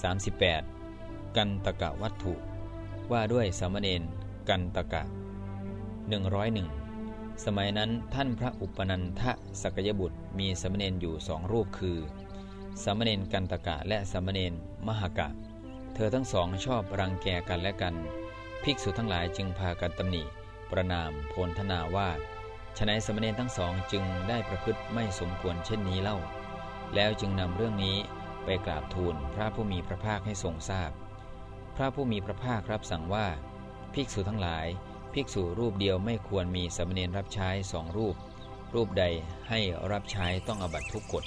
38. กันตกะวัตถุ ว่าด้วยสามเณรกันตกะ 101 สมัยนั้นท่านพระอุปนันทสกยบุตรมีสามเณรอยู่สองรูปคือสามเณรกันตกะและสามเณรมหกะ เธอทั้งสองชอบรังแกกันและกัน ภิกษุทั้งหลายจึงพากันตำหนิ ประนามโพลธนาว่าฉนัยสามเณรทั้งสองจึงได้ประพฤติไม่สมควรเช่นนี้เล่า แล้วจึงนำเรื่องนี้ ไปกราบทูลพระผู้มีพระภาคให้ทรงทราบพพระผู้มีพระภาครับสั่งว่า ภิกษุทั้งหลาย ภิกษุรูปเดียวไม่ควรมีสมเณรรับใช้สองรูป รูปใดให้รับใช้ต้องอบัตทุกกฎ